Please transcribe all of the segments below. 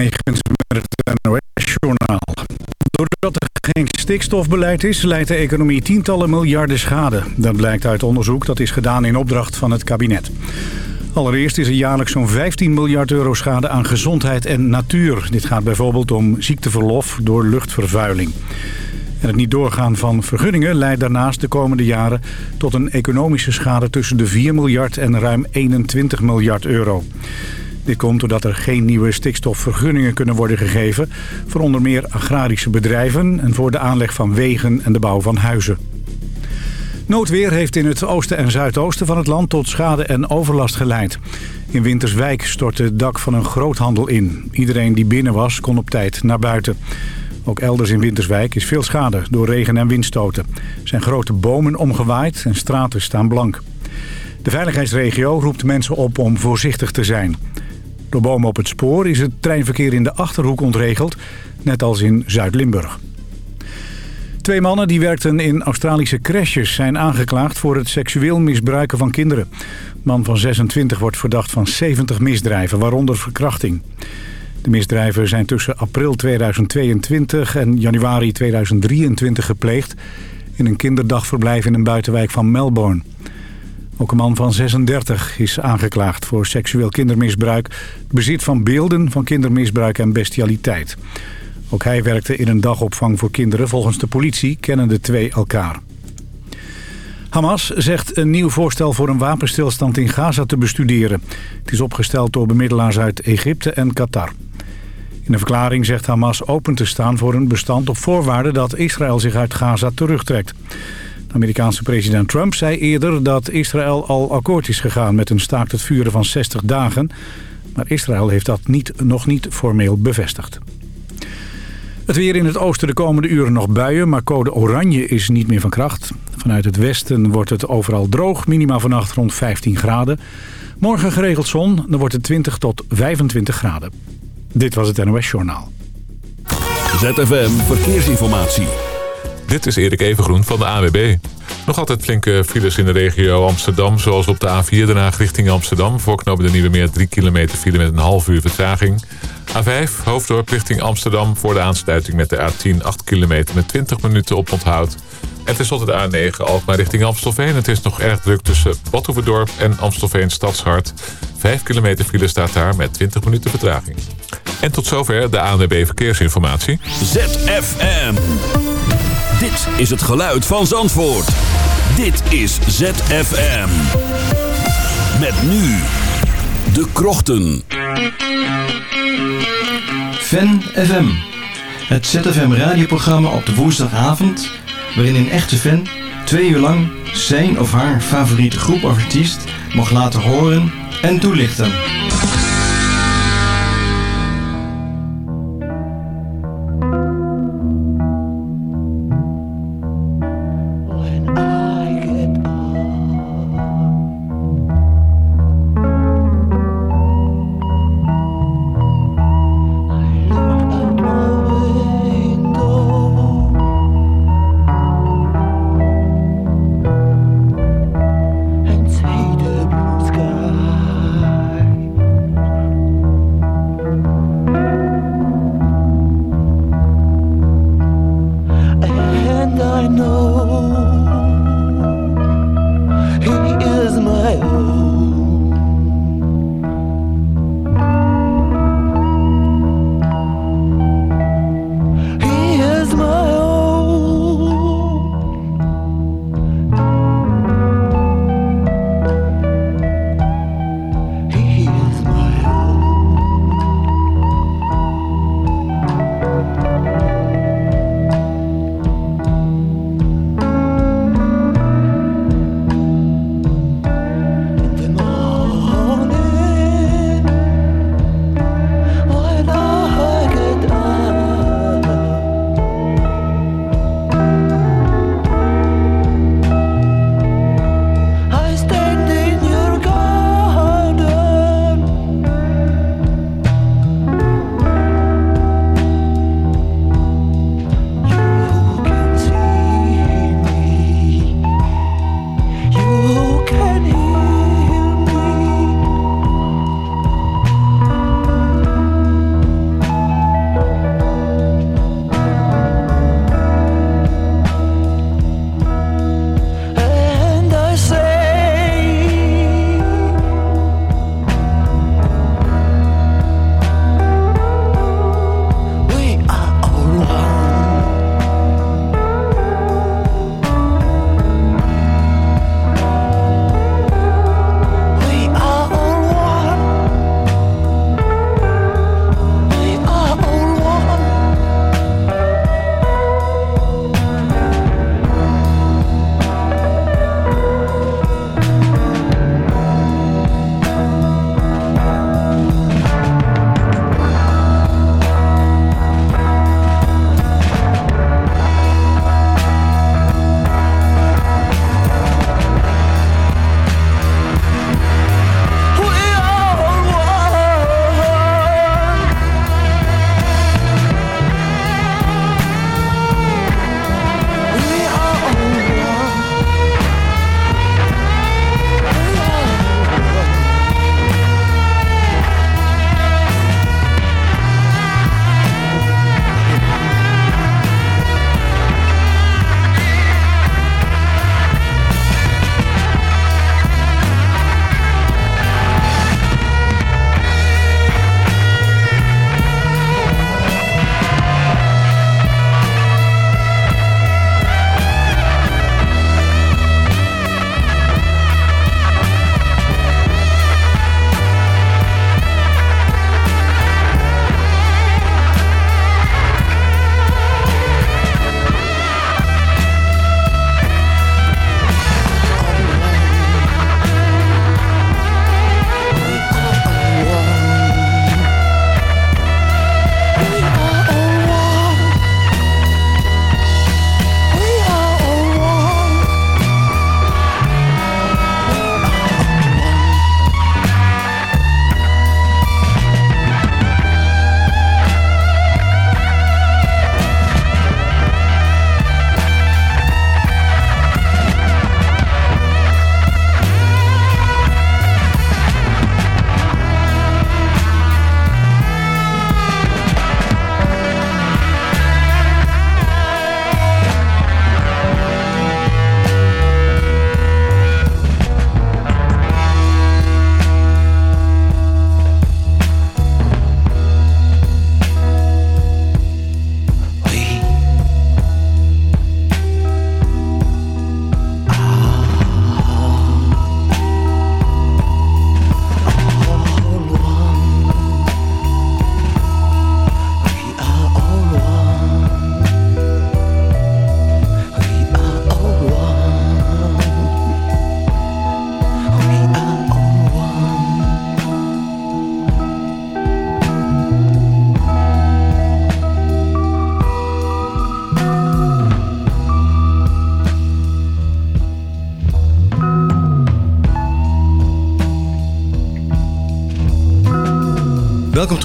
Negens met het NOS-journaal. Doordat er geen stikstofbeleid is, leidt de economie tientallen miljarden schade. Dat blijkt uit onderzoek dat is gedaan in opdracht van het kabinet. Allereerst is er jaarlijks zo'n 15 miljard euro schade aan gezondheid en natuur. Dit gaat bijvoorbeeld om ziekteverlof door luchtvervuiling. En het niet doorgaan van vergunningen leidt daarnaast de komende jaren... tot een economische schade tussen de 4 miljard en ruim 21 miljard euro. Dit komt doordat er geen nieuwe stikstofvergunningen kunnen worden gegeven... voor onder meer agrarische bedrijven en voor de aanleg van wegen en de bouw van huizen. Noodweer heeft in het oosten en zuidoosten van het land tot schade en overlast geleid. In Winterswijk stortte het dak van een groothandel in. Iedereen die binnen was kon op tijd naar buiten. Ook elders in Winterswijk is veel schade door regen- en windstoten. Er zijn grote bomen omgewaaid en straten staan blank. De veiligheidsregio roept mensen op om voorzichtig te zijn. Door bomen op het spoor is het treinverkeer in de Achterhoek ontregeld, net als in Zuid-Limburg. Twee mannen die werkten in Australische crèches zijn aangeklaagd voor het seksueel misbruiken van kinderen. Man van 26 wordt verdacht van 70 misdrijven, waaronder verkrachting. De misdrijven zijn tussen april 2022 en januari 2023 gepleegd... in een kinderdagverblijf in een buitenwijk van Melbourne. Ook een man van 36 is aangeklaagd voor seksueel kindermisbruik... bezit van beelden van kindermisbruik en bestialiteit. Ook hij werkte in een dagopvang voor kinderen. Volgens de politie kennen de twee elkaar. Hamas zegt een nieuw voorstel voor een wapenstilstand in Gaza te bestuderen. Het is opgesteld door bemiddelaars uit Egypte en Qatar. In een verklaring zegt Hamas open te staan voor een bestand op voorwaarde dat Israël zich uit Gaza terugtrekt. Amerikaanse president Trump zei eerder dat Israël al akkoord is gegaan met een staakt het vuren van 60 dagen. Maar Israël heeft dat niet, nog niet formeel bevestigd. Het weer in het oosten de komende uren nog buien, maar code oranje is niet meer van kracht. Vanuit het westen wordt het overal droog, minima vannacht rond 15 graden. Morgen geregeld zon, dan wordt het 20 tot 25 graden. Dit was het NOS Journaal. ZFM Verkeersinformatie. Dit is Erik Evengroen van de AWB. Nog altijd flinke files in de regio Amsterdam, zoals op de A4 Den richting Amsterdam. Voorknopen de Nieuwe Meer 3 kilometer file met een half uur vertraging. A5 Hoofddorp richting Amsterdam voor de aansluiting met de A10 8 kilometer met 20 minuten op onthoud. En tenslotte de A9 Alkmaar richting Amstelveen. Het is nog erg druk tussen Badhoevedorp en Amstelveen Stadshart. 5 kilometer file staat daar met 20 minuten vertraging. En tot zover de ANWB Verkeersinformatie. ZFM. Dit is het geluid van Zandvoort. Dit is ZFM. Met nu de krochten. Fan FM. Het ZFM radioprogramma op de woensdagavond... waarin een echte fan twee uur lang zijn of haar favoriete groep of artiest... mag laten horen en toelichten.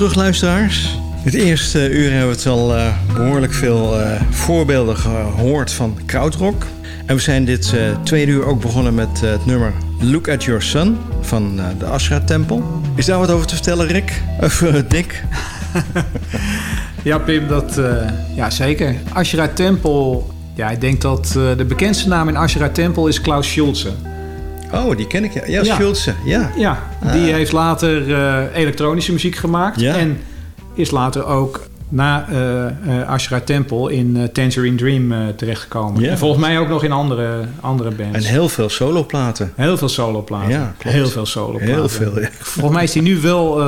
Terug, luisteraars. Het eerste uur hebben we het al uh, behoorlijk veel uh, voorbeelden gehoord van krautrock. En we zijn dit uh, tweede uur ook begonnen met het nummer Look at Your Son van de Ashra-tempel. Is daar wat over te vertellen, Rick? Of Dick? ja, Pim, dat ja, zeker. Ashra-tempel, ja, ik denk dat de bekendste naam in Ashra-tempel is Klaus Schulze. Oh, die ken ik. Ja, ja, ja. Schulze. Ja, ja die ah. heeft later uh, elektronische muziek gemaakt. Ja. En is later ook na uh, Ashra Temple in uh, Tangerine Dream terechtgekomen. En volgens mij ook nog in andere, andere bands. En heel veel soloplaten. Heel veel soloplaten. Ja, klopt. Heel veel soloplaten. Heel veel, ja. Volgens mij is hij nu wel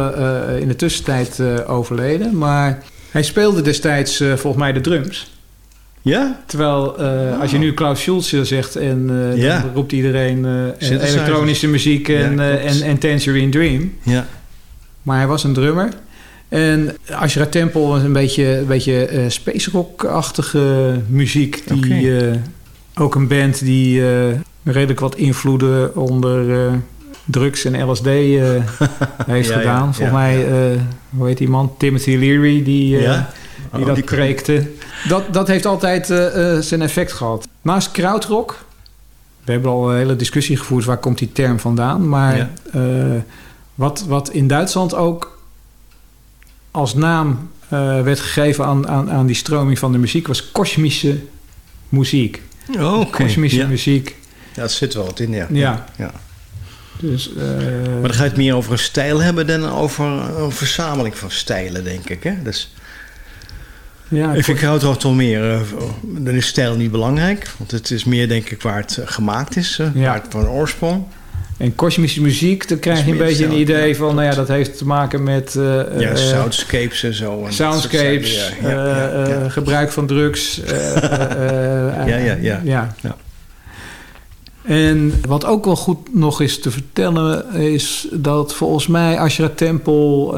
in de tussentijd overleden. Maar hij speelde destijds volgens mij de drums. Ja? Terwijl als je nu Klaus Schulze zegt en ja. dan roept iedereen elektronische muziek en, en, en Tangerine Dream. Ja. Maar hij was een drummer. En Ashra Temple was een beetje, een beetje uh, space rock-achtige muziek. Die, uh, ook een band die uh, redelijk wat invloeden onder drugs en LSD heeft gedaan. Volgens mij, hoe heet die man? Timothy Leary, die, ja? Die oh, dat die preekte. Dat, dat heeft altijd zijn effect gehad. Naast krautrock, we hebben al een hele discussie gevoerd... waar komt die term vandaan. Maar wat, wat in Duitsland ook als naam uh, werd gegeven aan, aan, aan die stroming van de muziek was kosmische muziek. Oh, okay. Kosmische muziek. Ja, dat zit wel wat in, ja. Ja. ja. Dus, uh, maar dan ga je het meer over een stijl hebben dan over een verzameling van stijlen, denk ik. Hè? Dus, ja, ik vind Krautrock toch meer, uh, dan is stijl niet belangrijk. Want het is meer, denk ik, waar het gemaakt is, uh, ja. waar het van oorsprong. En kosmische muziek, dan krijg je een beetje een idee van, nou ja, dat heeft te maken met... Uh, ja, soundscapes en zo. En soundscapes, gebruik van drugs. ja, ja, ja. En wat ook wel goed nog is te vertellen, is dat volgens mij Ashra Temple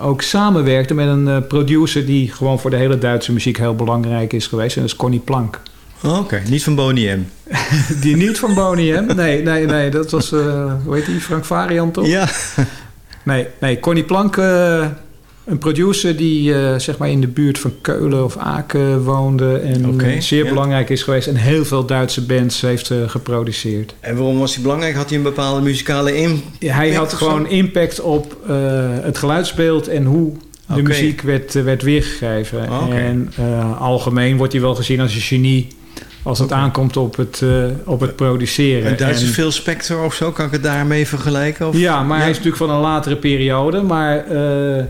ook samenwerkte met een producer die gewoon voor de hele Duitse muziek heel belangrijk is geweest. En dat is Connie Plank. Oh, Oké, niet van Boney M. die niet van Boney M. Nee, nee, nee. Dat was, uh, hoe heet die? Frank Variant, toch? Ja. nee, nee. Connie Plank, uh, een producer die uh, zeg maar in de buurt van Keulen of Aken woonde. En okay, zeer belangrijk is geweest. En heel veel Duitse bands heeft geproduceerd. En waarom was hij belangrijk? Had hij een bepaalde muzikale impact? Hij had gewoon impact op het geluidsbeeld en hoe de okay. muziek werd, werd weergegeven. Oh, okay. En algemeen wordt hij wel gezien als een genie als het aankomt op het, uh, op het produceren. En Duitse en, veel Spector of zo, kan ik het daarmee vergelijken? Of? Ja, maar ja. hij is natuurlijk van een latere periode. Maar, uh, uh,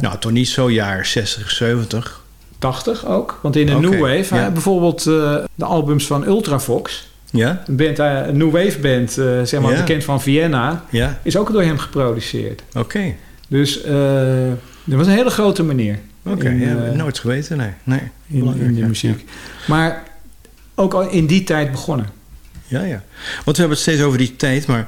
nou, toch niet zo jaar 60, 70? 80 ook. Want in de okay, New Wave, ja. bijvoorbeeld de albums van Ultravox... Ja? Een, band, een New Wave band, zeg maar, ja. bekend van Vienna... Ja. is ook door hem geproduceerd. Oké. Okay. Dus dat was een hele grote meneer. Oké, okay, ja, nooit geweten, nee. nee. In, in de muziek. Maar ook al in die tijd begonnen. Ja, ja. Want we hebben het steeds over die tijd, maar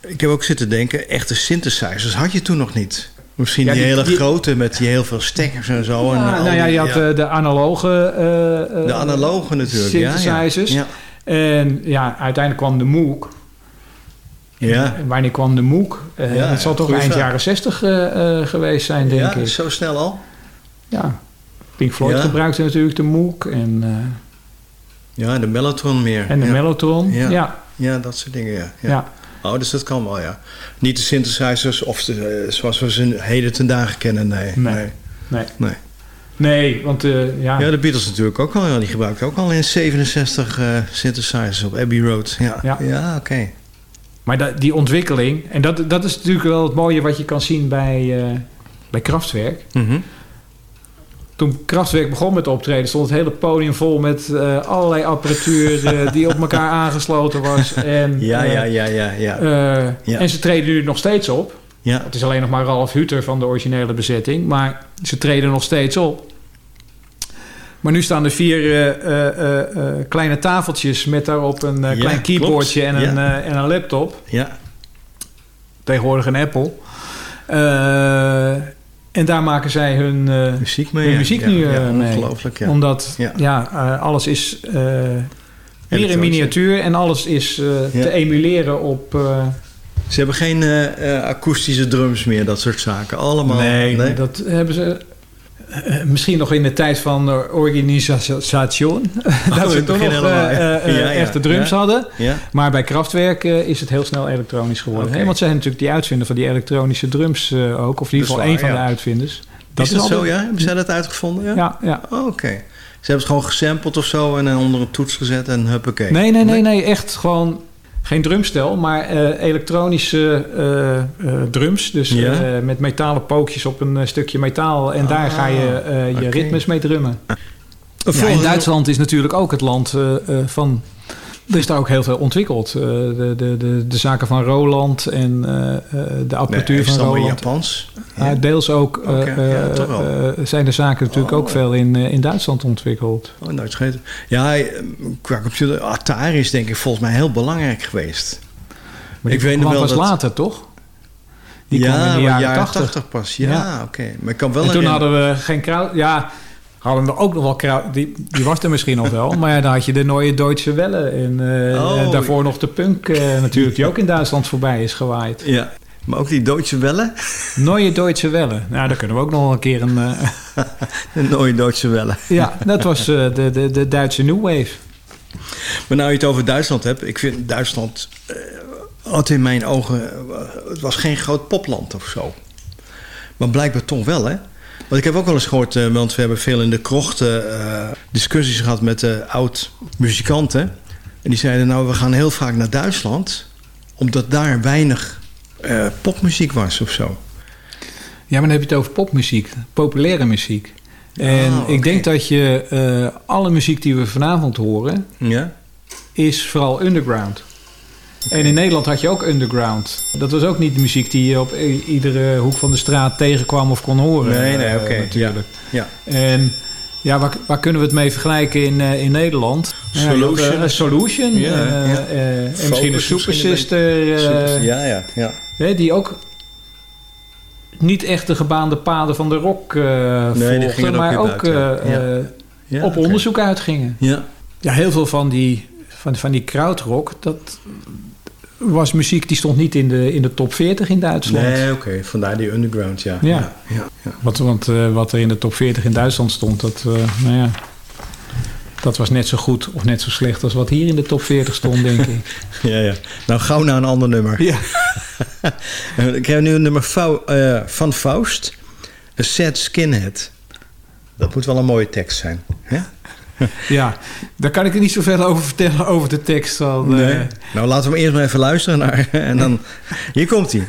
ik heb ook zitten denken, echte synthesizers had je toen nog niet. Misschien ja, die, die, hele die, grote met die heel veel stekkers en zo. Ja, en nou ja, je had ja. de analoge uh, De analoge natuurlijk, synthesizers. Ja, En ja, uiteindelijk kwam de Moog. Ja. En wanneer kwam de Moog? Uh, ja, het zal toch eind jaren 60 uh, geweest zijn, denk ik. Ja, zo snel al? Ja. Pink Floyd gebruikte natuurlijk de Moog. En, ja, de Mellotron meer. En de. Mellotron, ja. ja. ja. dat soort dingen, ja. Oh, dus dat kan wel, ja. Niet de synthesizers of de, zoals we ze heden ten dagen kennen, nee. Nee. Nee, nee. nee. nee want uh, ja... Ja, de Beatles natuurlijk ook al. Ja, die gebruikten ook al in 67 uh, synthesizers op Abbey Road. Ja, ja. ja oké. Okay. Maar dat, die ontwikkeling... En dat, dat is natuurlijk wel het mooie wat je kan zien bij, uh, bij Kraftwerk. Mm -hmm toen Kraftwerk begon met optreden, stond het hele podium vol met uh, allerlei apparatuur uh, die op elkaar aangesloten was. En, ja, uh, ja, ja, ja, ja. ja. En ze treden nu nog steeds op. Ja. Het is alleen nog maar Ralf Huter van de originele bezetting, maar ze treden nog steeds op. Maar nu staan er vier kleine tafeltjes met daarop een ja, klein keyboardje en, een, en een laptop. Ja. Tegenwoordig een Apple. En daar maken zij hun uh, muziek, mee, hun muziek nu ja, mee. Ongelooflijk, ja. Omdat ja. uh, alles is meer in miniatuur en alles is te emuleren op, Ze hebben geen eh, eh, akoestische drums meer, dat soort zaken. Allemaal. Nee, dat hebben ze eh, misschien nog in de tijd van de organisation. dat ze toen nog eh, ja. eh, Ja, echte drums ja. hadden. Maar bij Kraftwerk is het heel snel elektronisch geworden. Hè? Want zij zijn natuurlijk die uitvinder van die elektronische drums ook. Of in ieder Dat geval één van de uitvinders. is dat zo, ja? Hebben zij dat uitgevonden? Ja. Ja, ja. Oh, Oké. Ze hebben het gewoon gesampled of zo en onder een toets gezet en huppakee. Nee, nee, nee, nee. Echt gewoon geen drumstel, maar eh, elektronische eh, eh, drums. Dus eh, met metalen pookjes op een stukje metaal. En daar Ah, ga je eh, je ritmes mee drummen. Ja, en Duitsland is natuurlijk ook het land eh, eh, van... Er is daar ook heel veel ontwikkeld. Eh, de, de, de, de zaken van Roland en eh, eh, de apparatuur van Roland. Japans? Ja, deels ook Oké, ja, toch wel. zijn de zaken natuurlijk Oh. ook veel in, in Duitsland ontwikkeld. Oh, nooit gegeten. Ja, qua computer, Atari is denk ik volgens mij heel belangrijk geweest. Maar Ik weet nog wel pas dat- later, toch? Die ja, kwam in de maar jaren 80. pas. Ja, Ja. oké. Maar ik kan wel En toen hadden we geen kraut. Ja, hadden we ook nog wel kraut. Die, die was er misschien nog wel. Maar ja, dan had je de Neue Deutsche Welle. En eh, Oh. eh, daarvoor nog de punk eh, natuurlijk, die ook in Duitsland voorbij is gewaaid. Ja, maar ook die Deutsche Welle. Neue Deutsche Welle. Nou, daar kunnen we ook nog een keer een... eh, De Nooie Deutsche Welle. ja, dat was de, de, de Duitse New Wave. Maar nou je het over Duitsland hebt. Ik vind Duitsland had in mijn ogen... het was geen groot popland of zo. Maar blijkbaar toch wel, hè? Want ik heb ook wel eens gehoord... eh, want we hebben veel in de krochten eh, discussies gehad met eh, oud-muzikanten. En die zeiden, nou, we gaan heel vaak naar Duitsland... omdat daar weinig popmuziek was of zo. Ja, maar dan heb je het over popmuziek. Populaire muziek. En ik denk dat je alle muziek die we vanavond horen... Ja? is vooral underground. En in Nederland had je ook underground. Dat was ook niet de muziek die je op iedere hoek van de straat tegenkwam of kon horen. Nee, nee, eh, oké. natuurlijk. Ja. En ja, waar, waar kunnen we het mee vergelijken in, eh, in Nederland? Eh, Solution. Solution. En Focus misschien een misschien Super Sister. ja, ja, ja. die ook niet echt de gebaande paden van de rock Nee, volgden, maar ook buiten, ja. ja op onderzoek uitgingen. Ja. Ja, heel veel van die, van, van die krautrock, dat was muziek die stond niet in de, in de top 40 in Duitsland. Nee, oké. Vandaar die underground, ja. Ja. ja, ja, ja. Wat, want eh, wat er in de top 40 in Duitsland stond, dat, eh, nou ja, dat was net zo goed of net zo slecht als wat hier in de top 40 stond, denk ik. Ja, ja. Nou, gauw naar een ander nummer. Ja. Ik heb nu een nummer eh, van Faust. A Sad Skinhead. Dat moet wel een mooie tekst zijn. Hè? ja, daar kan ik er niet zoveel over vertellen over de tekst. Van, eh, Nou, laten we hem eerst maar even luisteren naar. En dan. Hier komt hij.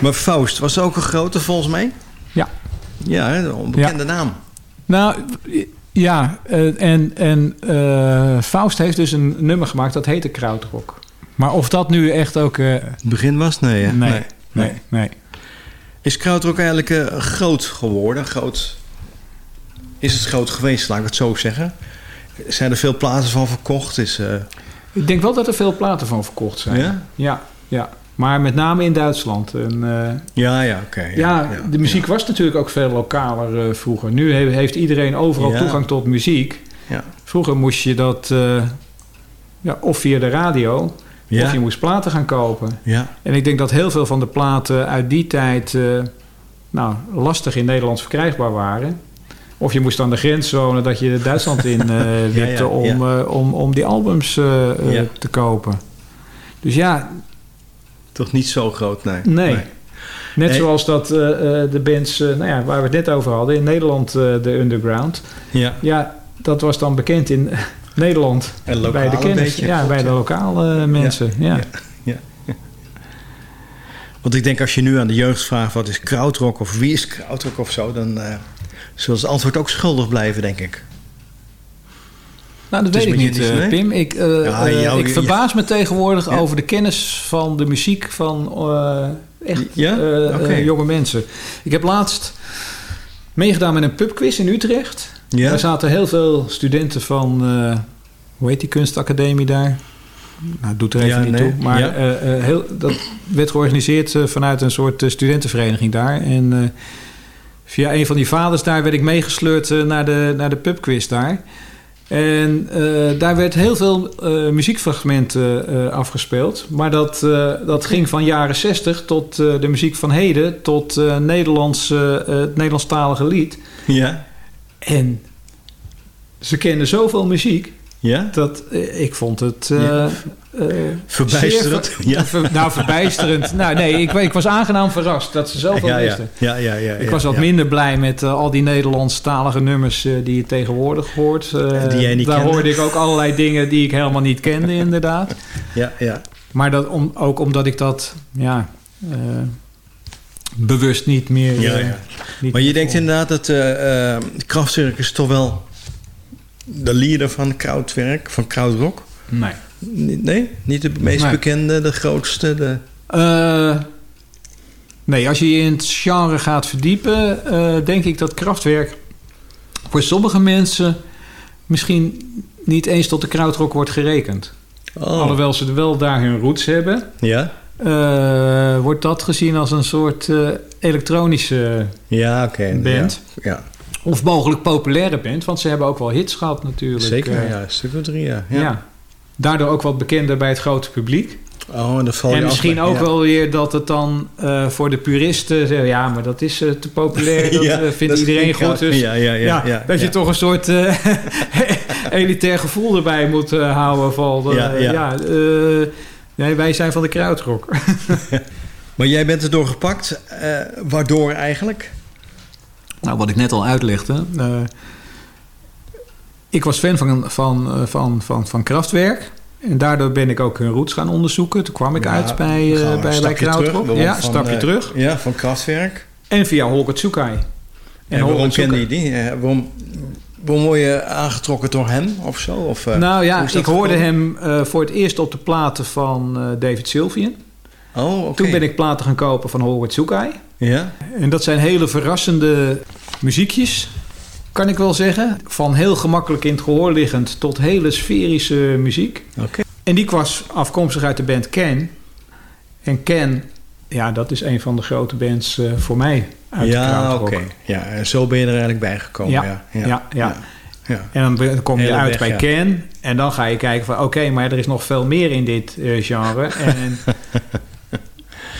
Maar Faust, was ook een grote volgens mij? Ja. Ja, een onbekende naam. Nou, ja, eh, en, en eh, Faust heeft dus een nummer gemaakt dat heette Krautrock. Maar of dat nu echt ook... eh, Het begin was? Nee, hè? nee, nee, nee. Is Krautrock eigenlijk groot geworden? Groot... Is het groot geweest, laat ik het zo zeggen? Zijn er veel plaatsen van verkocht? Is, Ik denk wel dat er veel platen van verkocht zijn. Ja? Ja, ja. Maar met name in Duitsland. En, eh, Ja, ja, oké. ja, de muziek was natuurlijk ook veel lokaler eh, vroeger. Nu he- heeft iedereen overal toegang tot muziek. Ja. Vroeger moest je dat eh, ja, of via de radio... of je moest platen gaan kopen. ja, En ik denk dat heel veel van de platen uit die tijd... nou, lastig in Nederlands verkrijgbaar waren. Of je moest aan de grens wonen dat je Duitsland in eh wipte ja, om, om, om die albums te kopen. Dus ja, toch niet zo groot, nee. Nee. Net zoals dat eh, eh, de bands, eh, nou ja, waar we het net over hadden, in Nederland de Underground. Ja, Ja, dat was dan bekend in Nederland. en bij de kennis, beetje. ja, bij de lokale mensen. Ja. Ja. Want ik denk als je nu aan de jeugd vraagt wat is krautrock of wie is krautrock of zo, dan zullen ze het antwoord ook schuldig blijven, denk ik. Nou, dat weet ik niet, eh, nee? Pim. Ik, eh, Ja, eh, jou- ik verbaas me tegenwoordig Ja. over de kennis van de muziek van echt Ja? jonge mensen. Ik heb laatst meegedaan met een pubquiz in Utrecht. Daar zaten heel veel studenten van, hoe heet die kunstacademie daar? Nou, doet er even Ja, niet nee. toe. Maar Ja. heel, dat werd georganiseerd vanuit een soort studentenvereniging daar. En via een van die vaders daar werd ik meegesleurd naar, de, naar de pubquiz daar. En eh, daar werd heel veel eh, muziekfragmenten eh, afgespeeld. Maar dat, dat ging van jaren 60 tot de muziek van heden... tot Nederlands, het Nederlandstalige lied. Ja? En ze kenden zoveel muziek Ja? dat eh, ik vond het. eh, Ja. eh, Verbijsterend. ver- Ja. ver- nou, verbijsterend. nou, nee, ik, ik was aangenaam verrast dat ze zoveel Ja, wisten. ja, ja, ja, Ik was wat minder blij met al die Nederlandstalige nummers die je tegenwoordig hoort. Die jij niet daar kende. hoorde ik ook allerlei dingen die ik helemaal niet kende, inderdaad. Ja, ja. Maar dat om, ook omdat ik dat ja, bewust niet meer. Ja, Maar je denkt inderdaad dat Kraftwerk is toch wel de leader van krautwerk, van krautrock? Nee. Nee? Niet de meest Nee. bekende, de grootste? De... Eh, nee, als je je in het genre gaat verdiepen, eh, denk ik dat krachtwerk voor sommige mensen misschien niet eens tot de krautrock wordt gerekend. Oh, Alhoewel ze wel daar hun roots hebben, ja? eh, wordt dat gezien als een soort elektronische Ja, oké. band. Ja, ja. Of mogelijk populaire band, want ze hebben ook wel hits gehad natuurlijk. zeker. eh, ja, een stuk of drie, ja. ja. ja. Daardoor ook wat bekender bij het grote publiek. Oh, en dan val je En misschien ook ja. wel weer dat het dan eh, voor de puristen... ja, maar dat is eh, te populair, dat Ja, vindt dat iedereen goed. Dus Ja, ja, ja. ja, dat je toch een soort elitair gevoel erbij moet houden. Van, Ja, nee, wij zijn van de krautrock. Maar jij bent er door gepakt. waardoor eigenlijk? Nou, wat ik net al uitlegde... eh, ik was fan van, van, eh, van, van, van Kraftwerk... En daardoor ben ik ook hun roots gaan onderzoeken. Toen kwam ik Ja, uit bij, een bij, bij stapje terug. Krautrock. Waarom Ja, een van, stapje terug. Ja, van Kraftwerk. En via Holger Tsukai. En, waarom kende je die? Waarom, waarom word je aangetrokken door hem of zo? Of, nou ja, ik hoorde hem voor het eerst op de platen van David Sylvian. Oh. Toen ben ik platen gaan kopen van Howard Tsukai. Ja? En dat zijn hele verrassende muziekjes, kan ik wel zeggen. Van heel gemakkelijk in het gehoor liggend tot hele sferische muziek. Oké. En die was afkomstig uit de band Ken. En Ken, ja, dat is een van de grote bands eh, voor mij uit Ja, oké. Ja, en zo ben je er eigenlijk bij gekomen. Ja, Ja, ja, ja, ja. ja. En dan kom je Hele uit weg, bij ja. Ken. En dan ga je kijken van... Oké, maar er is nog veel meer in dit eh, genre. En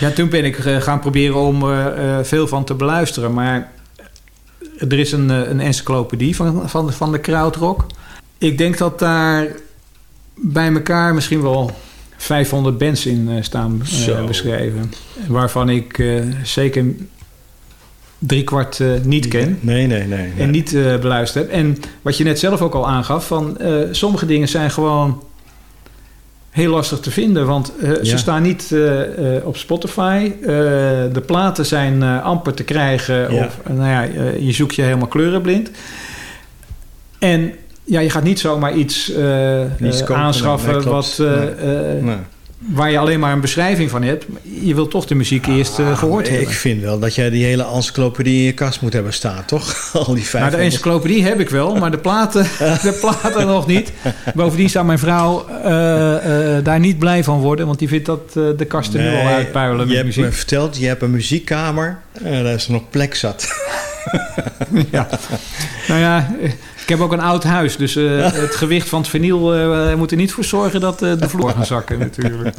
ja, toen ben ik eh, gaan proberen om er eh, veel van te beluisteren. Maar er is een, eh, een encyclopedie van, van, van de krautrock. Ik denk dat daar bij elkaar misschien wel 500 bands in eh, staan eh, Zo. beschreven. Waarvan ik eh, zeker driekwart eh niet ken Nee, nee, nee. nee. en niet eh, beluisterd heb. En wat je net zelf ook al aangaf, van eh, sommige dingen zijn gewoon heel lastig te vinden. Want eh, ze staan niet eh, eh, op Spotify. De platen zijn amper te krijgen. Ja. Of, nou ja, je zoekt je helemaal kleurenblind. En ja, je gaat niet zomaar iets, aanschaffen wat, Nee. Nee. Waar je alleen maar een beschrijving van hebt. Je wilt toch de muziek eerst eh, gehoord ik hebben. vind wel dat jij die hele encyclopedie in je kast moet hebben staan, toch? Al die vijf. Nou, de encyclopedie heb ik wel, maar de platen, de platen nog niet. Bovendien zou mijn vrouw eh, eh, daar niet blij van worden, want die vindt dat de kasten nu al uitpuilen je met hebt muziek. me verteld, je hebt een muziekkamer. En daar is er nog plek zat. Ja. Nou ja, ik heb ook een oud huis, dus eh, het gewicht van het vinyl eh, moet er niet voor zorgen dat eh, de vloer gaat zakken natuurlijk.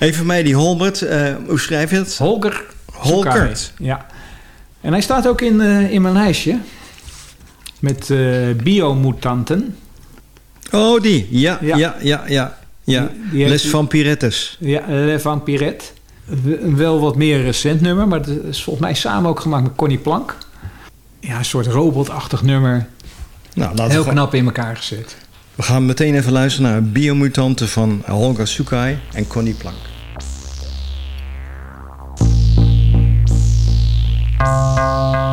Even mij, die Holbert. hoe schrijf je het? Holger. Holkert. Zucari, Ja. En hij staat ook in, in mijn lijstje met biomutanten. Oh, die. Ja, Ja. ja, ja, ja. Die- Les Vampirettes. Ja, Le Vampiret. Een wel wat meer recent nummer, maar het is volgens mij samen ook gemaakt met Connie Plank. Ja, een soort robotachtig nummer. Nou, laten Heel we, knap in elkaar gezet. we gaan meteen even luisteren naar Biomutanten van Holger Sukai en Connie Plank. Thank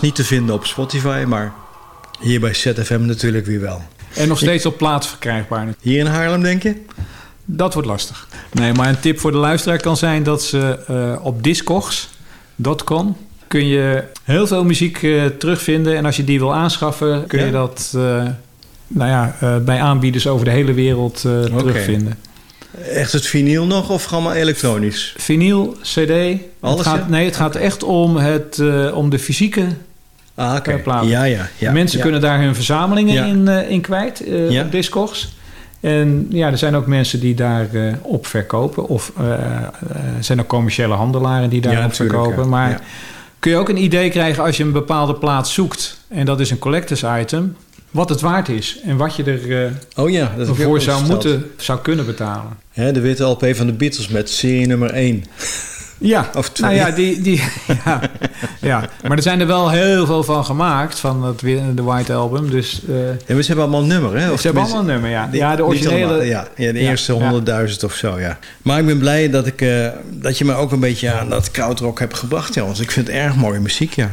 Niet te vinden op Spotify, maar hier bij ZFM natuurlijk weer wel. En nog steeds op plaats verkrijgbaar. Hier in Haarlem, denk je? Dat wordt lastig. Nee, maar een tip voor de luisteraar kan zijn dat ze eh, op discogs.com kun je heel veel muziek eh, terugvinden. En als je die wil aanschaffen, kun je dat eh, nou ja, bij aanbieders over de hele wereld terugvinden. Echt het vinyl nog of gewoon maar elektronisch? Vinyl, CD. Alles, het gaat, ja? Nee, het gaat echt om, het, om de fysieke. Ah, oké. Per. Ja, ja. ja Mensen ja. kunnen daar hun verzamelingen Ja. in, eh, in kwijt eh, op Discogs. En ja, er zijn ook mensen die daar eh, op verkopen. Of eh, eh, er zijn ook commerciële handelaren die daar op verkopen. Maar kun je ook een idee krijgen als je een bepaalde plaat zoekt. En dat is een collectors item. Wat het waard is. En wat je er Oh ja, dat voor zou moeten, zou kunnen betalen. Hè, de witte LP van de Beatles met serie nummer 1. Ja, Of twee. nou ja, die, die, ja, ja, maar er zijn er wel heel veel van gemaakt, van het, de White Album. Dus eh, En we hebben allemaal nummer, hè? Of ze hebben allemaal nummer, ja. Ja, de originele... allemaal, ja, ja, de Ja, eerste ja. 100.000 of zo, ja. Maar ik ben blij dat, ik, eh, dat je me ook een beetje aan dat krautrock hebt gebracht, ja. Want ik vind het erg mooie muziek, ja.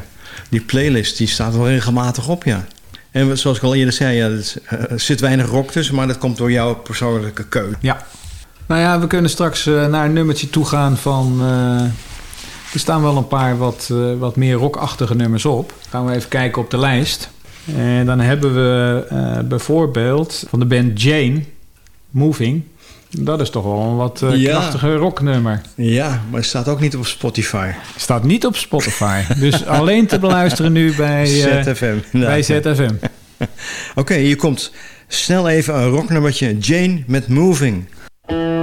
Die playlist, die staat wel regelmatig op, ja. En zoals ik al eerder zei, ja, het, eh, er zit weinig rock tussen... maar dat komt door jouw persoonlijke keuze. Ja. Nou ja, we kunnen straks eh, naar een nummertje toe gaan van... eh, er staan wel een paar wat, eh, wat meer rockachtige nummers op. Gaan we even kijken op de lijst. En dan hebben we bijvoorbeeld van de band Jane, Moving. Dat is toch wel een wat eh, Ja. krachtige rocknummer. Ja, maar het staat ook niet op Spotify. Staat niet op Spotify. dus alleen te beluisteren nu bij, ZFM. bij ZFM. Oké, hier komt snel even een rocknummertje. Jane met Moving. Mm-hmm.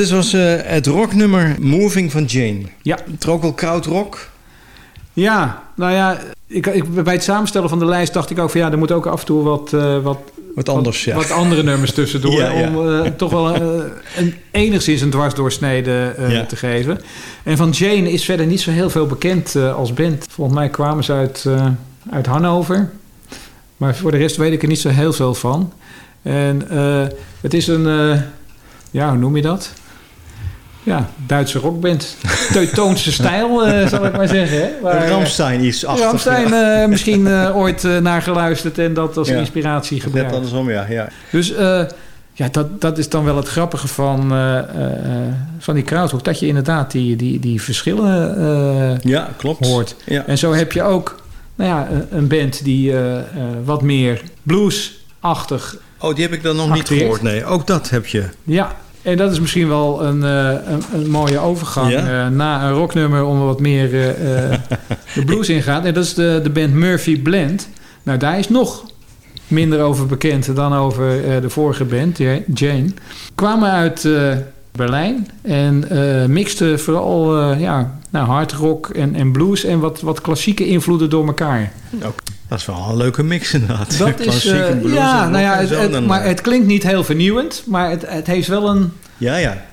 Dit was eh, het rocknummer Moving van Jane. Ja. Het ook wel krautrock. Ja, nou ja, ik, ik, bij het samenstellen van de lijst dacht ik ook van ja, er moet ook af en toe wat, eh, wat, Wat anders, ja. wat andere nummers tussendoor. Ja, ja. Om eh, toch wel een, enigszins een dwarsdoorsnede Ja. te geven. En van Jane is verder niet zo heel veel bekend als band. Volgens mij kwamen ze uit, uit Hannover. Maar voor de rest weet ik er niet zo heel veel van. En het is een, ja, hoe noem je dat? Ja, Duitse rockband. Teutoonse stijl, eh, zal ik maar zeggen. Hè? Waar, eh, Ramstein iets achter. Ramstein eh, misschien ooit naar geluisterd en dat als Ja. inspiratie Net gebruikt. andersom, ja. ja. Dus ja, dat, dat is dan wel het grappige van, van die krautrock. Dat je inderdaad die, die, die verschillen Ja, klopt. hoort. Ja. En zo heb je ook nou ja, een- band die wat meer blues-achtig... Oh, die heb ik dan nog niet gehoord. Nee, ook dat heb je. Ja, en dat is misschien wel een, eh, een, een mooie overgang Ja? eh, na een rocknummer... om wat meer eh, de blues in gaat. En dat is de, de band Murphy Blend. Nou, daar is nog minder over bekend dan over de vorige band, Ja- Jane. Kwamen uit Berlijn en eh mixten vooral ja, nou, hard rock en, en blues... en wat, wat klassieke invloeden door elkaar. Dat is wel een leuke mix inderdaad. Dat is, eh, blues ja, nou ja, het, Dan, maar eh, het klinkt niet heel vernieuwend, maar het, het heeft wel een, Ja, ja.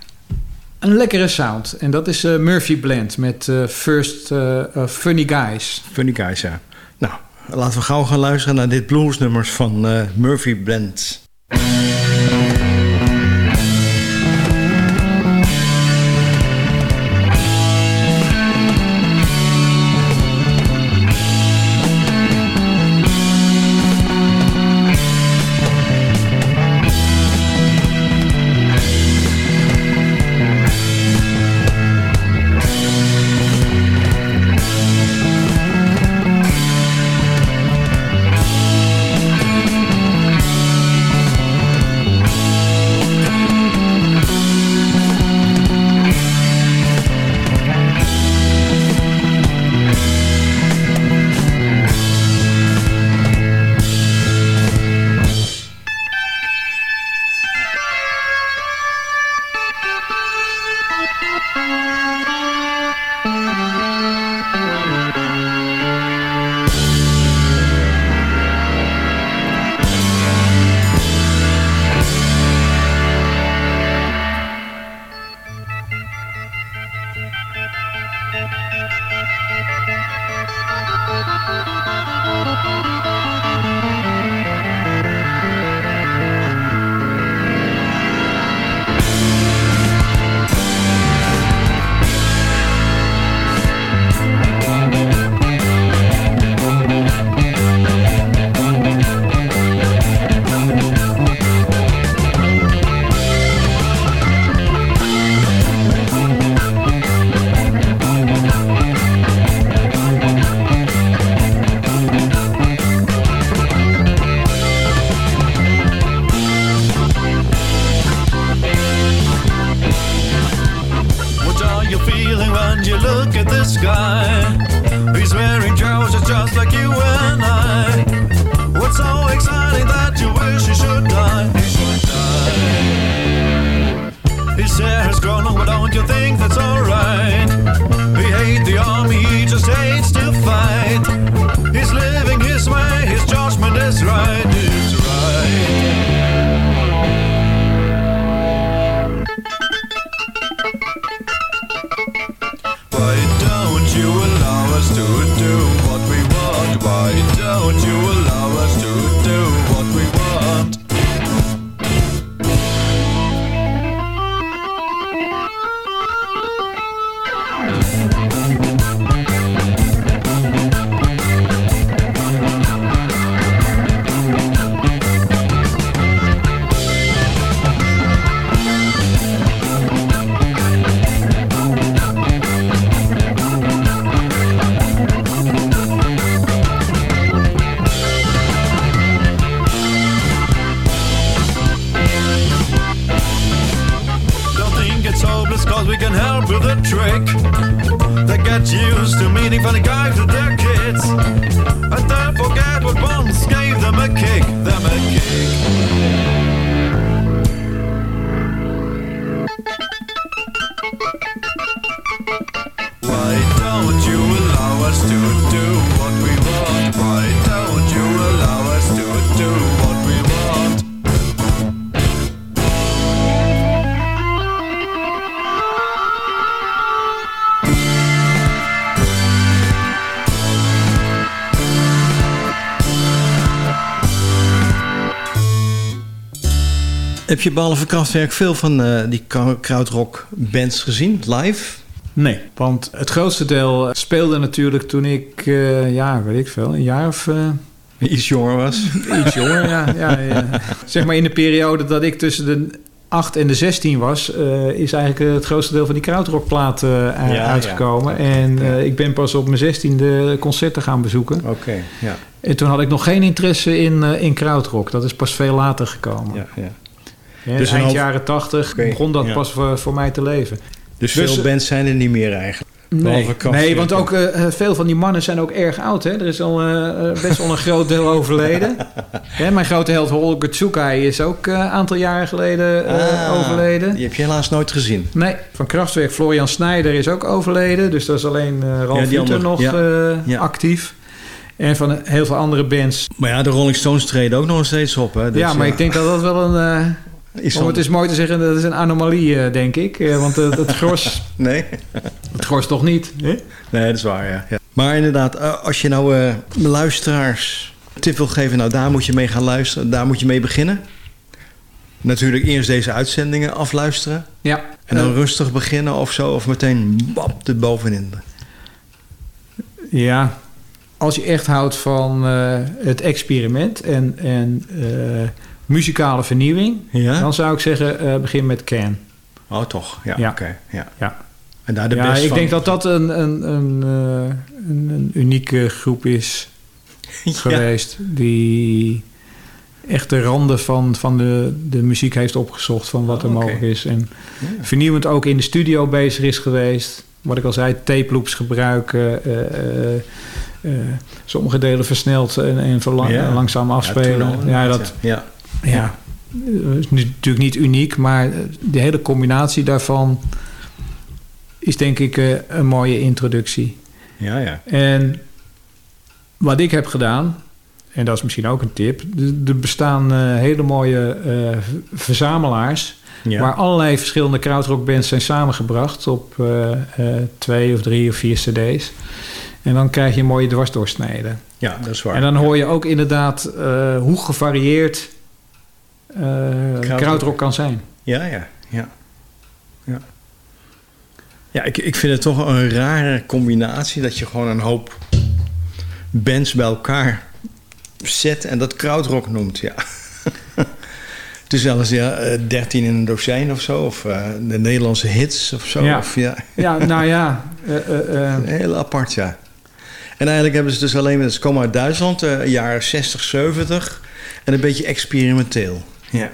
een lekkere sound. En dat is eh, Murphy Blend met eh, First eh, eh, Funny Guys. Funny guys, ja. Nou, laten we gauw gaan luisteren naar dit bluesnummers van eh, Murphy Blend. Heb je behalve Kraftwerk veel van eh, die krau- krautrock bands gezien, live? Nee, want het grootste deel speelde natuurlijk toen ik, eh, ja, weet ik veel, een jaar of eh, Iets jonger was. iets jonger. ja, ja, ja. Zeg maar in de periode dat ik tussen de 8 en de 16 was, eh, is eigenlijk het grootste deel van die krautrockplaat eh, Ja, uitgekomen. ja. En eh, ik ben pas op mijn 16e concerten gaan bezoeken. Oké, ja. En toen had ik nog geen interesse in, eh, in krautrock. Dat is pas veel later gekomen. ja, ja. Ja, Dus eind half- jaren 80 Oké, begon dat ja. pas voor, voor mij te leven. Dus, Dus, veel eh, bands zijn er niet meer eigenlijk. Behalve Nee, nee want ook eh, eh, veel van die mannen zijn ook erg oud. Hè? Er is al best wel een groot deel overleden. Hè, mijn grote held Holger Tsukai is ook eh, een aantal jaren geleden eh, Ah, overleden. Die heb je helaas nooit gezien. Nee, van Kraftwerk Florian Snijder is ook overleden. Dus dat is alleen eh Ralf Ja, andere, nog ja. eh, Ja. actief. En van heel veel andere bands. Maar ja, de Rolling Stones treden ook nog steeds op. Hè? Dus, ja, maar ik denk dat dat wel een... eh, Is om het is mooi te zeggen, dat is een anomalie, eh, denk ik. Eh, want eh, het, gros, Nee? het gros toch niet. Hè? Nee, dat is waar, ja. ja. Maar inderdaad, eh, als je nou eh, luisteraars tip wil geven... nou, daar moet je mee gaan luisteren, daar moet je mee beginnen. Natuurlijk eerst deze uitzendingen afluisteren. Ja. En dan Eh, rustig beginnen of zo. Of meteen bap er bovenin. Ja, als je echt houdt van eh, het experiment en, en eh, muzikale vernieuwing, Ja? dan zou ik zeggen, eh, begin met Can. Oh, toch? Ja, Ja. oké. ja. Ja. En daar de ja, best ik van. denk dat dat een, een, een, eh, een, een unieke groep is geweest die echt de randen van, van de, de muziek heeft opgezocht van wat er Oh, mogelijk is. En vernieuwend ook in de studio bezig is geweest. Wat ik al zei, tape loops gebruiken. eh, sommige delen versneld en, en verlang- Ja. langzaam afspelen. Ja, Ja, dat Ja. Ja, eh, is natuurlijk niet uniek, maar de hele combinatie daarvan is denk ik eh, een mooie introductie. Ja, ja. En wat ik heb gedaan, en dat is misschien ook een tip, er- bestaan eh, hele mooie eh, verzamelaars ja. waar allerlei verschillende krautrockbands zijn samengebracht op eh, eh, twee of drie of vier cd's. En dan krijg je een mooie dwarsdoorsnede. ja, dat is waar. En dan hoor je ook inderdaad eh, hoe gevarieerd eh Krautrock. krautrock kan zijn. Ja, ja, ja. Ja, ja ik, ik vind het toch een rare combinatie... dat je gewoon een hoop bands bij elkaar zet... en dat krautrock noemt, ja. Het is zelfs ja, eh, 13 in een dozijn of zo. Of eh, de Nederlandse hits of zo. Ja. Of, ja, Ja, nou ja. eh, eh, eh, heel apart, ja. En eigenlijk hebben ze dus alleen... Ze komen uit Duitsland, eh, jaren 60, 70... en een beetje experimenteel. Ja.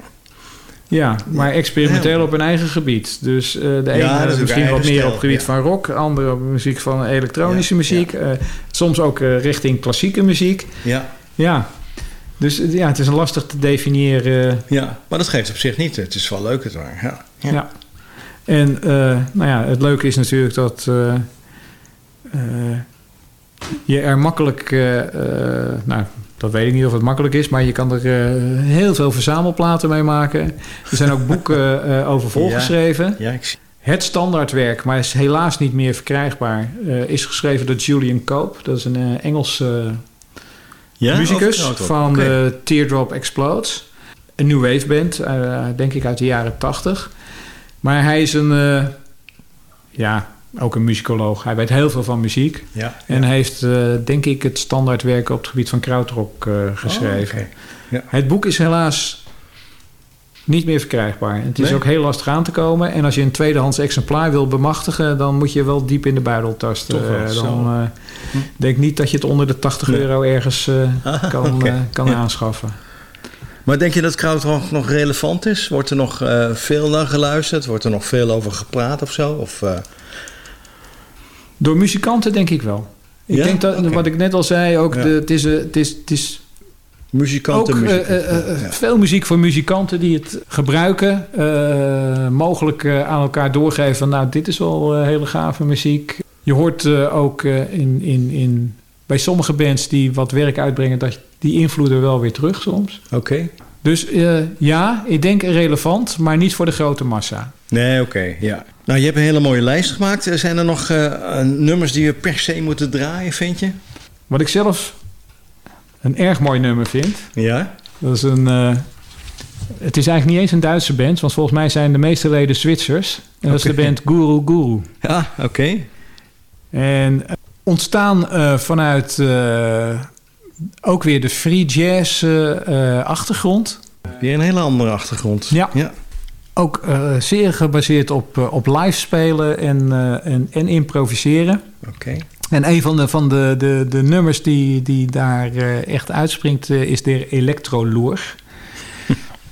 ja, maar experimenteel op hun eigen gebied. Dus eh, de ene Ja, is misschien wat meer stijl, op het gebied ja. van rock, de andere op muziek van elektronische Ja, muziek. eh, soms ook eh, richting klassieke muziek. ja. Ja, dus ja, het is een lastig te definiëren. Ja, maar dat geeft op zich niet. Het is wel leuk, het waar. Ja. Ja. En nou ja, het leuke is natuurlijk dat je er makkelijk, nou, dat weet ik niet of het makkelijk is, maar je kan er eh, heel veel verzamelplaten mee maken. Er zijn ook boeken eh, over volgeschreven. Ja, ik zie. Het standaardwerk, maar is helaas niet meer verkrijgbaar, eh, is geschreven door Julian Cope. Dat is een eh, Engelse Ja, muzikus ook. van de Teardrop Explodes. Een new wave band, eh, denk ik uit de jaren tachtig. Maar hij is een, eh, ja, ook een muzikoloog. Hij weet heel veel van muziek. Ja. En heeft, eh, denk ik, het standaardwerk op het gebied van krautrock eh, geschreven. Oh, oké. Ja. Het boek is helaas niet meer verkrijgbaar. Het is ook heel lastig aan te komen. En als je een tweedehands exemplaar wil bemachtigen... dan moet je wel diep in de buidel tasten. Toch wel, Eh, dan eh, denk niet dat je het onder de 80 Nee. euro ergens Ah, kan, kan aanschaffen. Maar denk je dat krautrock nog relevant is? Wordt er nog veel naar geluisterd? Wordt er nog veel over gepraat of zo? Of, Door muzikanten denk ik wel. Ik Ja? denk dat, wat ik net al zei, ook Ja. de, het, is, eh, het, is, het is ook muzikanten, muziek. eh, eh, Ja. veel muziek voor muzikanten die het gebruiken. mogelijk aan elkaar doorgeven van nou, dit is wel hele gave muziek. Je hoort ook in, in, in, bij sommige bands die wat werk uitbrengen... dat die invloeden wel weer terug soms. Oké. Dus eh, ja, ik denk relevant, maar niet voor de grote massa. Nee, oké, ja. Nou, je hebt een hele mooie lijst gemaakt. Zijn er nog eh, eh, nummers die we per se moeten draaien, vind je? Wat ik zelf een erg mooi nummer vind... Ja? Dat is een, eh, Het is eigenlijk niet eens een Duitse band, want volgens mij zijn de meeste leden Zwitsers. En dat is de band Guru Guru. Ja, oké. En eh, ontstaan eh, vanuit eh, ook weer de free jazz eh, eh, achtergrond. Weer een hele andere achtergrond. Ja. ja. Ook eh, zeer gebaseerd op, op live spelen en, en, en improviseren. Oké. En een van de, van de, de, de nummers die, die daar echt uitspringt is de Electroloer.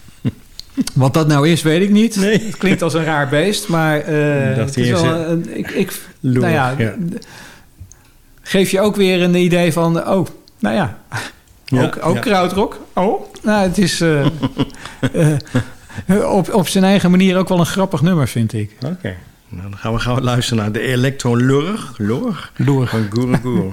Wat dat nou is, weet ik niet. Nee. Het klinkt als een raar beest, maar Ik dacht het is eerst, wel ja. een, ik, ik, Loer, nou ja, ja. d- geef je ook weer een idee van, oh, nou ja, Ja, ook, ook ja. krautrock. Oh, nou, het is eh, eh, op, op zijn eigen manier ook wel een grappig nummer, vind ik. Oké. Nou, dan gaan we gauw luisteren naar de Electrolurg. Lurg? Loer. Van Guru Guru.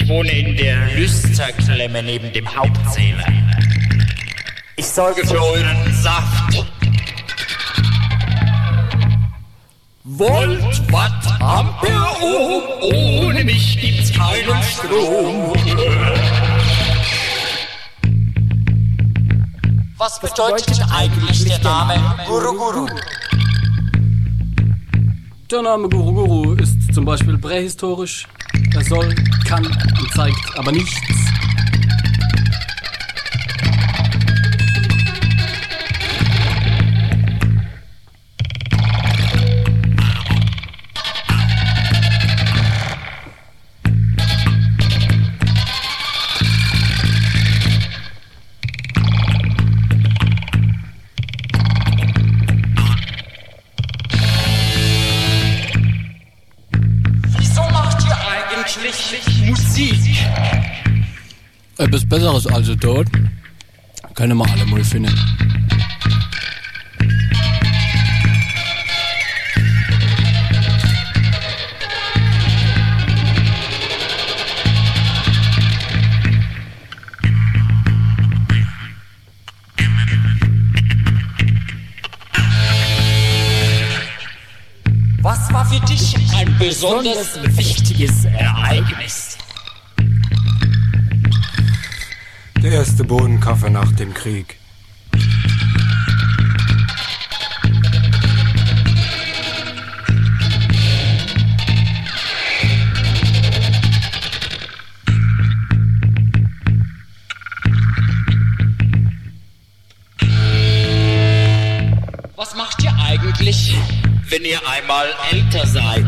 Ich wohne in der Lüsterklemme neben dem Hauptzähler. Ich sorge für euren Saft. Volt, Watt, Ampere, Ohm, ohne mich gibt's keinen Strom. Was bedeutet eigentlich der Name Guru Guru? Der Name Guru Guru ist zum Beispiel prähistorisch. Er soll, kann und zeigt aber nichts. Eigentlich Musik? Etwas Besseres als dort können wir alle mal finden. Besonders wichtiges Ereignis? Der erste Bohnenkaffee nach dem Krieg. Was macht ihr eigentlich, wenn ihr einmal älter seid?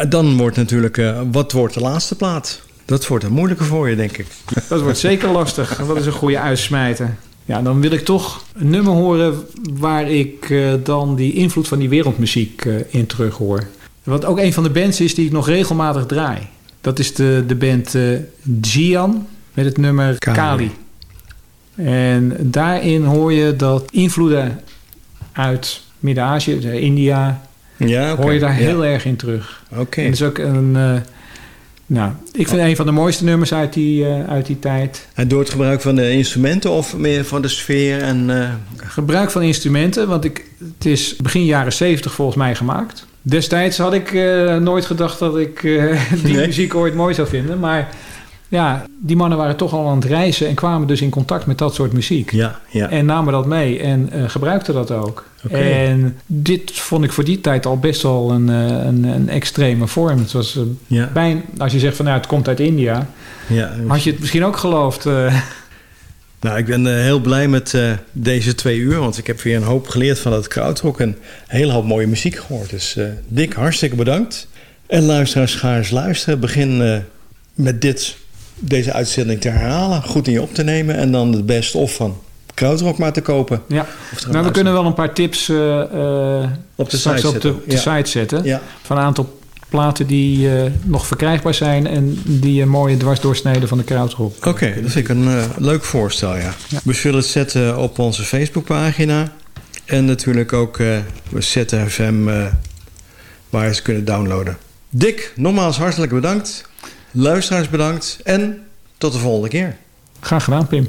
Ja, dan wordt natuurlijk, eh, wat wordt de laatste plaat? Dat wordt een moeilijke voor je, denk ik. Dat wordt zeker lastig. Dat is een goede uitsmijter. Ja, dan wil ik toch een nummer horen waar ik eh, dan die invloed van die wereldmuziek eh, in terug hoor. Wat ook een van de bands is die ik nog regelmatig draai. Dat is de, de band eh Gian met het nummer Kali. Kali. En daarin hoor je dat invloeden uit Midden-Azië, dus India, Ja, hoor je daar Ja. heel erg in terug. Oké. En dat is ook een, eh, Nou, ik vind een van de mooiste nummers uit die, eh, uit die tijd. En door het gebruik van de instrumenten of meer van de sfeer en... eh, Gebruik van instrumenten, want ik, het is begin jaren 70 volgens mij gemaakt. Destijds had ik nooit gedacht dat ik die Nee? muziek ooit mooi zou vinden. Maar ja, die mannen waren toch al aan het reizen en kwamen dus in contact met dat soort muziek. ja, ja. En namen dat mee en gebruikten dat ook. En dit vond ik voor die tijd al best wel een, eh, een, een extreme vorm. Het was eh, ja, bijna, als je zegt van nou het komt uit India, ja. had je het misschien ook geloofd. eh. Nou, ik ben heel blij met deze twee uur, want ik heb weer een hoop geleerd van het krautrock en een hele hoop mooie muziek gehoord. Dus Dick, hartstikke bedankt. En luisteraars, ga eens luisteren. Begin met dit, deze uitzending te herhalen, goed in je op te nemen en dan het best of van krautrock maar te kopen. ja. Maar we kunnen wel een paar tips eh, eh, Op de site op de, zetten. op de Ja. site zetten. Ja, Van een aantal platen die eh, nog verkrijgbaar zijn en die een mooie dwarsdoorsnede van de krautrock. oké, dat vind ik een leuk voorstel, ja. Ja. We zullen het zetten op onze Facebookpagina en natuurlijk ook eh ZFM eh waar ze kunnen downloaden. Dick, nogmaals hartelijk bedankt. Luisteraars bedankt en tot de volgende keer. Graag gedaan, Pim.